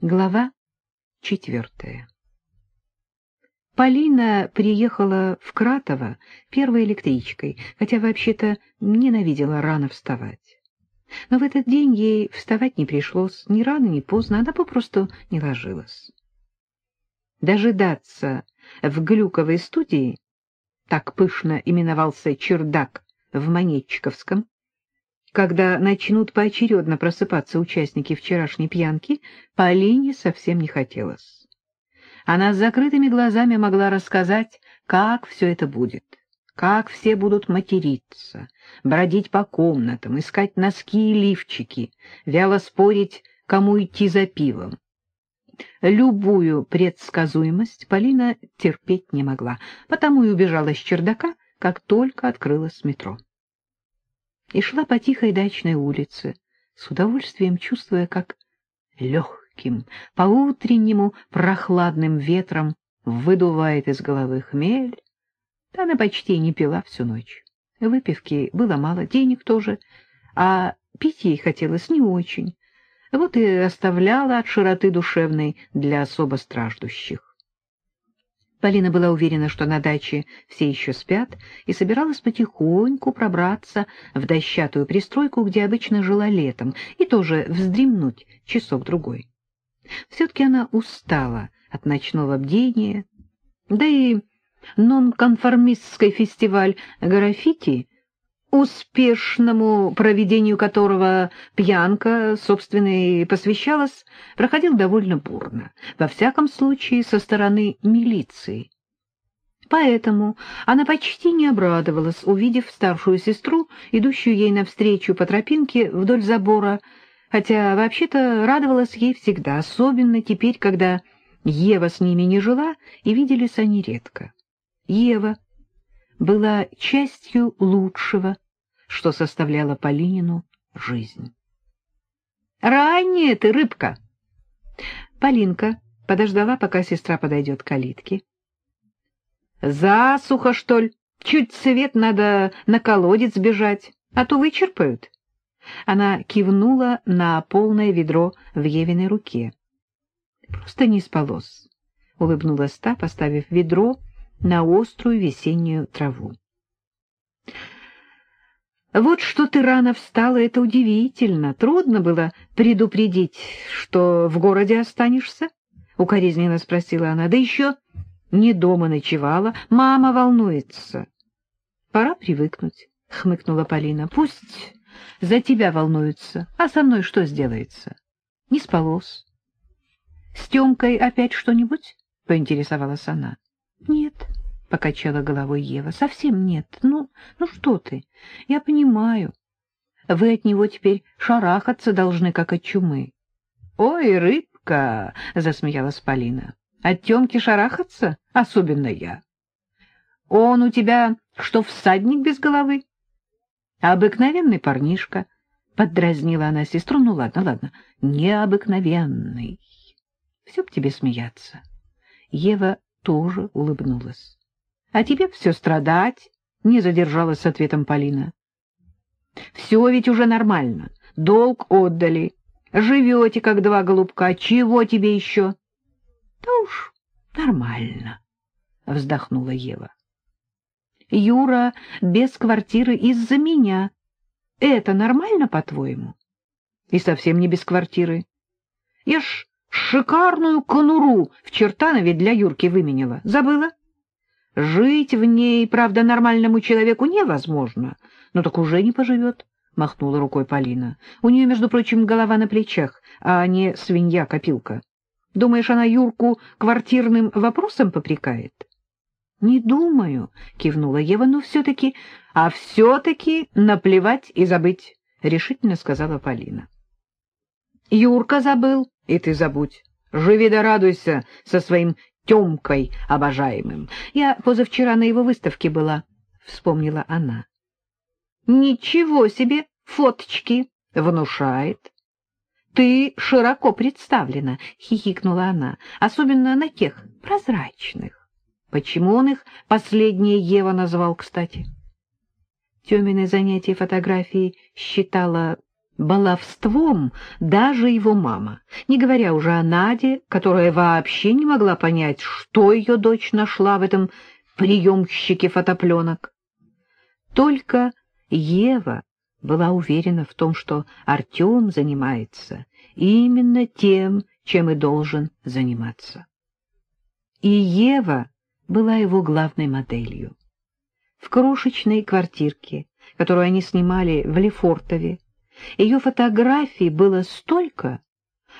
Глава четвертая Полина приехала в Кратово первой электричкой, хотя вообще-то ненавидела рано вставать. Но в этот день ей вставать не пришлось ни рано, ни поздно, она попросту не ложилась. Дожидаться в Глюковой студии, так пышно именовался чердак в Монетчиковском, когда начнут поочередно просыпаться участники вчерашней пьянки, Полине совсем не хотелось. Она с закрытыми глазами могла рассказать, как все это будет, как все будут материться, бродить по комнатам, искать носки и лифчики, вяло спорить, кому идти за пивом. Любую предсказуемость Полина терпеть не могла, потому и убежала с чердака, как только открылась метро и шла по тихой дачной улице, с удовольствием чувствуя, как легким, по-утреннему прохладным ветром выдувает из головы хмель. Она почти не пила всю ночь. Выпивки было мало, денег тоже, а пить ей хотелось не очень. Вот и оставляла от широты душевной для особо страждущих. Полина была уверена, что на даче все еще спят, и собиралась потихоньку пробраться в дощатую пристройку, где обычно жила летом, и тоже вздремнуть часок-другой. Все-таки она устала от ночного бдения, да и нонконформистский фестиваль граффити успешному проведению которого пьянка, собственно, и посвящалась, проходил довольно бурно, во всяком случае со стороны милиции. Поэтому она почти не обрадовалась, увидев старшую сестру, идущую ей навстречу по тропинке вдоль забора, хотя вообще-то радовалась ей всегда, особенно теперь, когда Ева с ними не жила, и виделись они редко. Ева была частью лучшего, что составляло Полинину жизнь. «Ранняя ты, рыбка!» Полинка подождала, пока сестра подойдет к калитке. «Засуха, что ли? Чуть свет надо на колодец бежать, а то вычерпают». Она кивнула на полное ведро в Евиной руке. «Просто не спалось», — улыбнулась та, поставив ведро на острую весеннюю траву. «Вот что ты рано встала, это удивительно. Трудно было предупредить, что в городе останешься?» — укоризненно спросила она. «Да еще не дома ночевала. Мама волнуется». «Пора привыкнуть», — хмыкнула Полина. «Пусть за тебя волнуются, а со мной что сделается?» «Не спалось». «С Темкой опять что-нибудь?» — поинтересовалась она. Нет, — покачала головой Ева, — совсем нет. Ну, ну что ты? Я понимаю. Вы от него теперь шарахаться должны, как от чумы. — Ой, рыбка! — засмеялась Полина. — От Темки шарахаться? Особенно я. — Он у тебя что, всадник без головы? — Обыкновенный парнишка. — поддразнила она сестру. — Ну ладно, ладно, необыкновенный. Все б тебе смеяться. Ева тоже улыбнулась. — А тебе все страдать? — не задержалась с ответом Полина. — Все ведь уже нормально. Долг отдали. Живете, как два голубка. Чего тебе еще? — Да уж, нормально, — вздохнула Ева. — Юра без квартиры из-за меня. Это нормально, по-твоему? — И совсем не без квартиры. Я ж Шикарную конуру в Чертанове для Юрки выменила. Забыла? Жить в ней, правда, нормальному человеку невозможно. Но так уже не поживет, — махнула рукой Полина. У нее, между прочим, голова на плечах, а не свинья-копилка. Думаешь, она Юрку квартирным вопросом попрекает? — Не думаю, — кивнула Ева, — но все-таки... — А все-таки наплевать и забыть, — решительно сказала Полина. Юрка забыл, и ты забудь. Живи да радуйся со своим Темкой обожаемым. Я позавчера на его выставке была, — вспомнила она. — Ничего себе, фоточки! — внушает. — Ты широко представлена, — хихикнула она, — особенно на тех прозрачных. Почему он их последнее Ева назвал, кстати? Теминое занятие фотографией считала баловством даже его мама, не говоря уже о Наде, которая вообще не могла понять, что ее дочь нашла в этом приемщике фотопленок. Только Ева была уверена в том, что Артем занимается именно тем, чем и должен заниматься. И Ева была его главной моделью. В крошечной квартирке, которую они снимали в Лефортове, ее фотографий было столько,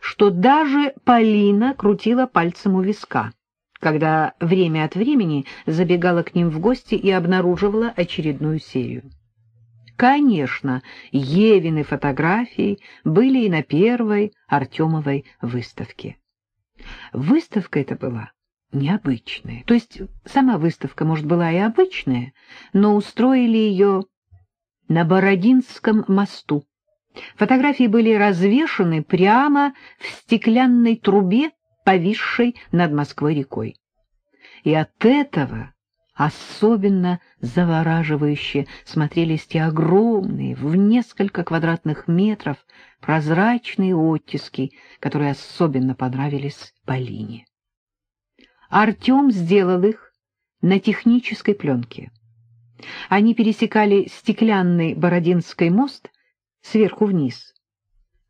что даже Полина крутила пальцем у виска, когда время от времени забегала к ним в гости и обнаруживала очередную серию. Конечно, Евины фотографии были и на первой Артемовой выставке. Выставка эта была необычная. То есть сама выставка, может, была и обычная, но устроили ее на Бородинском мосту. Фотографии были развешаны прямо в стеклянной трубе, повисшей над Москвой-рекой. И от этого особенно завораживающе смотрелись те огромные, в несколько квадратных метров, прозрачные оттиски, которые особенно понравились Полине. Артем сделал их на технической пленке. Они пересекали стеклянный Бородинский мост сверху вниз,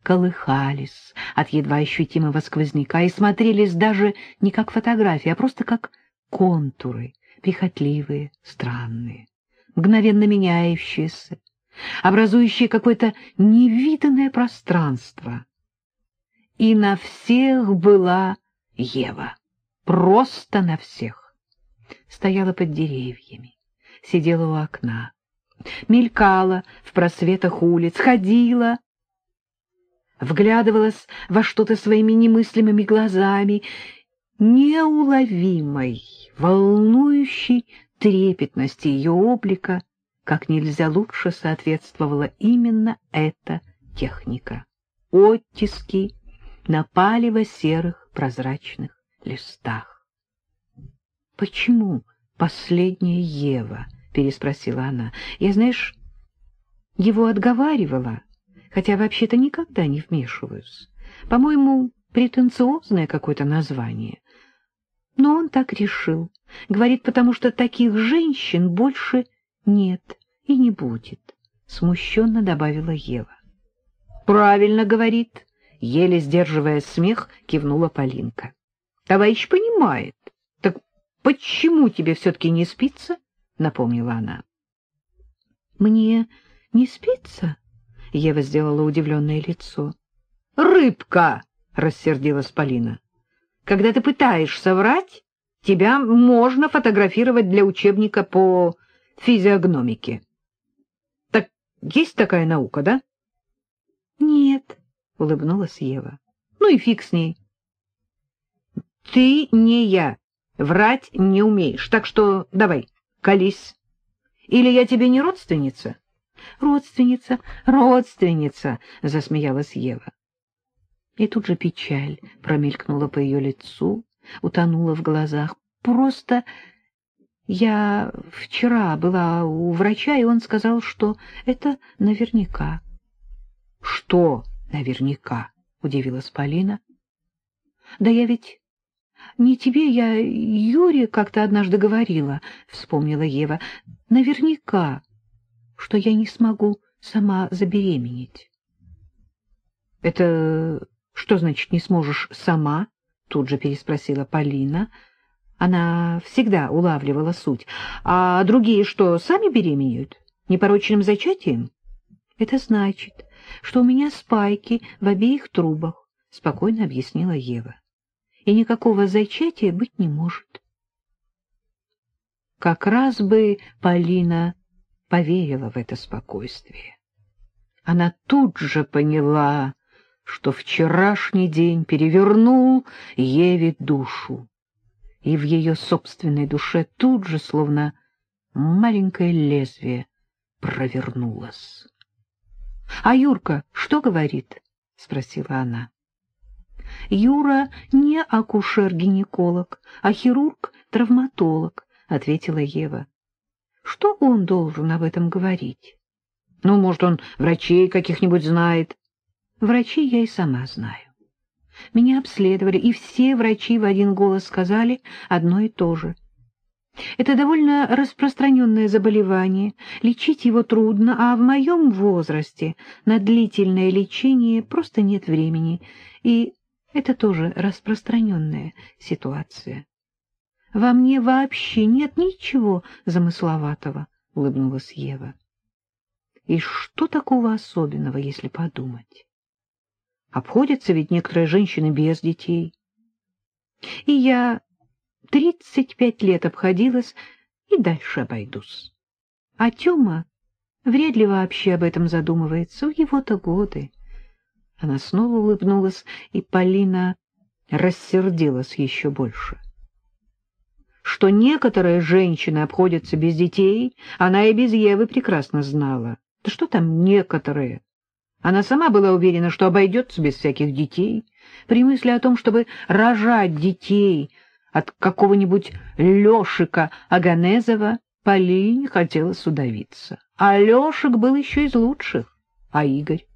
колыхались от едва ощутимого сквозняка и смотрелись даже не как фотографии, а просто как контуры, прихотливые, странные, мгновенно меняющиеся, образующие какое-то невиданное пространство. И на всех была Ева, просто на всех. Стояла под деревьями, сидела у окна, мелькала в просветах улиц, ходила, вглядывалась во что-то своими немыслимыми глазами неуловимой, волнующей трепетности ее облика как нельзя лучше соответствовала именно эта техника. Оттиски на палево-серых прозрачных листах. «Почему последняя Ева?» — переспросила она. «Я, знаешь, его отговаривала, хотя вообще-то никогда не вмешиваюсь. По-моему, претенциозное какое-то название. Но он так решил. Говорит, потому что таких женщин больше нет и не будет, — смущенно добавила Ева. — Правильно говорит, — еле сдерживая смех, кивнула Полинка. — Товарищ понимает. Так почему тебе все-таки не спится? — напомнила она. — Мне не спится? — Ева сделала удивленное лицо. — Рыбка! — рассердилась Полина. Когда ты пытаешься врать, тебя можно фотографировать для учебника по физиогномике. Так есть такая наука, да? Нет, улыбнулась Ева. Ну и фиг с ней. Ты не я, врать не умеешь, так что давай, колись. Или я тебе не родственница? Родственница, родственница, засмеялась Ева. И тут же печаль промелькнула по ее лицу, утонула в глазах. Просто я вчера была у врача, и он сказал, что это наверняка. — Что наверняка? — удивилась Полина. — Да я ведь не тебе, я Юре как-то однажды говорила, — вспомнила Ева. — Наверняка, что я не смогу сама забеременеть. — Это что значит не сможешь сама? Тут же переспросила Полина. Она всегда улавливала суть. А другие что, сами беременеют? Непорочным зачатием? Это значит, что у меня спайки в обеих трубах, спокойно объяснила Ева. И никакого зачатия быть не может. Как раз бы Полина поверила в это спокойствие. Она тут же поняла, что вчерашний день перевернул Еве душу, и в ее собственной душе тут же, словно маленькое лезвие, провернулось. — А Юрка что говорит? — спросила она. — Юра не акушер-гинеколог, а хирург-травматолог, — ответила Ева. — Что он должен об этом говорить? Ну, может, он врачей каких-нибудь знает. Врачей я и сама знаю. Меня обследовали, и все врачи в один голос сказали одно и то же. Это довольно распространенное заболевание, лечить его трудно, а в моем возрасте на длительное лечение просто нет времени, и это тоже распространенная ситуация. Во мне вообще нет ничего замысловатого, — улыбнулась Ева. И что такого особенного, если подумать? Обходятся ведь некоторые женщины без детей. И я тридцать пять лет обходилась и дальше обойдусь. А Тёма вряд ли вообще об этом задумывается. У его-то годы. Она снова улыбнулась, и Полина рассердилась еще больше. Что некоторые женщины обходятся без детей, она и без Евы прекрасно знала. Да что там некоторые? Она сама была уверена, что обойдется без всяких детей. При мысли о том, чтобы рожать детей от какого-нибудь Лешика Аганезова, Полине хотелось удавиться. А Лешик был еще из лучших. А Игорь?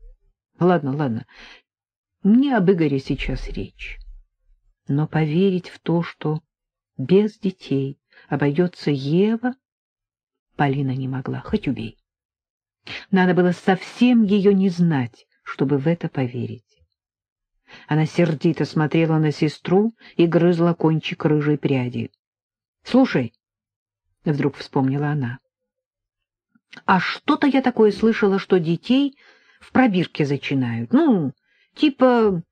Ладно, ладно, не об Игоре сейчас речь. Но поверить в то, что без детей обойдется Ева, Полина не могла, хоть убей. Надо было совсем ее не знать, чтобы в это поверить. Она сердито смотрела на сестру и грызла кончик рыжей пряди. — Слушай, — вдруг вспомнила она, — а что-то я такое слышала, что детей в пробирке зачинают. Ну, типа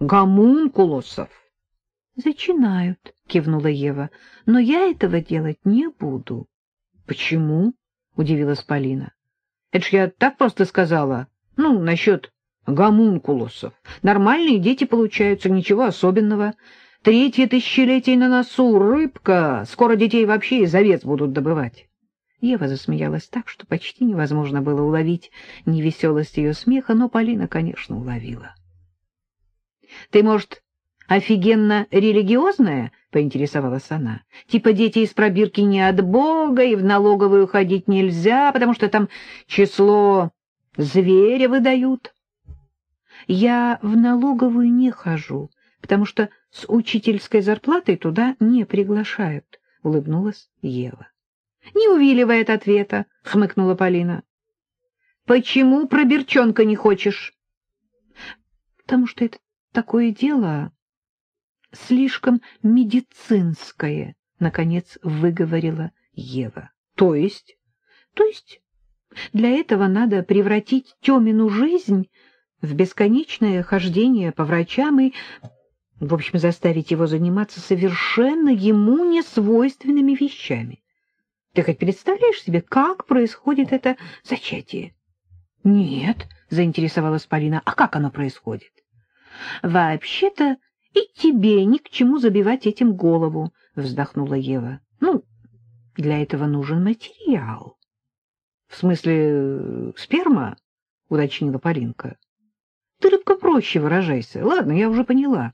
гомункулосов. — Зачинают, — кивнула Ева, — но я этого делать не буду. — Почему? — удивилась Полина. — Это ж я так просто сказала. Ну, насчет гомункулосов. Нормальные дети получаются, ничего особенного. Третье тысячелетие на носу, рыбка. Скоро детей вообще из овец будут добывать. Ева засмеялась так, что почти невозможно было уловить невеселость ее смеха, но Полина, конечно, уловила. — Ты, может, офигенно религиозная? — поинтересовалась она. — Типа дети из пробирки не от Бога, и в налоговую ходить нельзя, потому что там число зверя выдают. — Я в налоговую не хожу, потому что с учительской зарплатой туда не приглашают, — улыбнулась Ева. — Не увиливай от ответа, — хмыкнула Полина. — Почему про Берчонка не хочешь? — Потому что это такое дело слишком медицинское, — наконец выговорила Ева. — То есть? — То есть для этого надо превратить Тёмину жизнь в бесконечное хождение по врачам и, в общем, заставить его заниматься совершенно ему несвойственными вещами. Ты хоть представляешь себе, как происходит это зачатие? — Нет, — заинтересовалась Полина, — а как оно происходит? — Вообще-то и тебе ни к чему забивать этим голову, — вздохнула Ева. — Ну, для этого нужен материал. — В смысле, сперма? — уточнила Полинка. — Ты рыбка проще выражайся. Ладно, я уже поняла.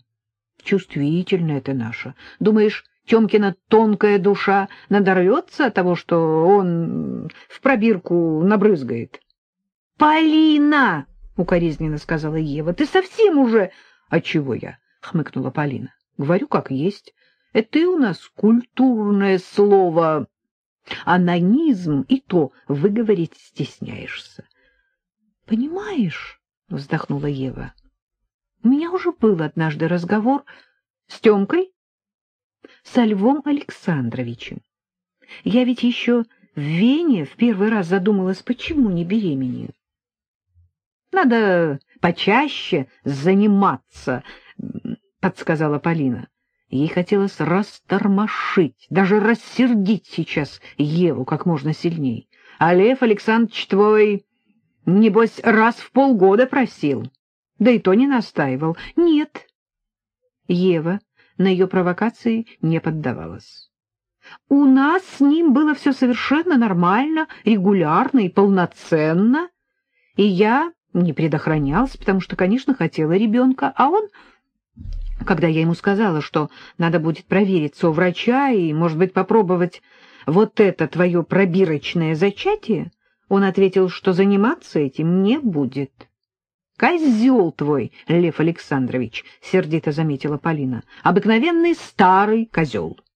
Чувствительная ты наша. Думаешь, Тёмкина тонкая душа надорвется от того, что он в пробирку набрызгает. — Полина! — укоризненно сказала Ева. — Ты совсем уже... — А чего я? — хмыкнула Полина. — Говорю, как есть. Это ты у нас культурное слово. Анонизм и то выговорить стесняешься. — Понимаешь, — вздохнула Ева, — у меня уже был однажды разговор с Тёмкой со Львом Александровичем. Я ведь еще в Вене в первый раз задумалась, почему не беременею. — Надо почаще заниматься, — подсказала Полина. Ей хотелось растормошить, даже рассердить сейчас Еву как можно сильней. А Лев Александрович твой, небось, раз в полгода просил, да и то не настаивал. Нет. Ева на ее провокации не поддавалась. У нас с ним было все совершенно нормально, регулярно и полноценно, и я не предохранялась, потому что, конечно, хотела ребенка, а он, когда я ему сказала, что надо будет провериться у врача и, может быть, попробовать вот это твое пробирочное зачатие, Он ответил, что заниматься этим не будет. «Козел твой, Лев Александрович!» — сердито заметила Полина. «Обыкновенный старый козел.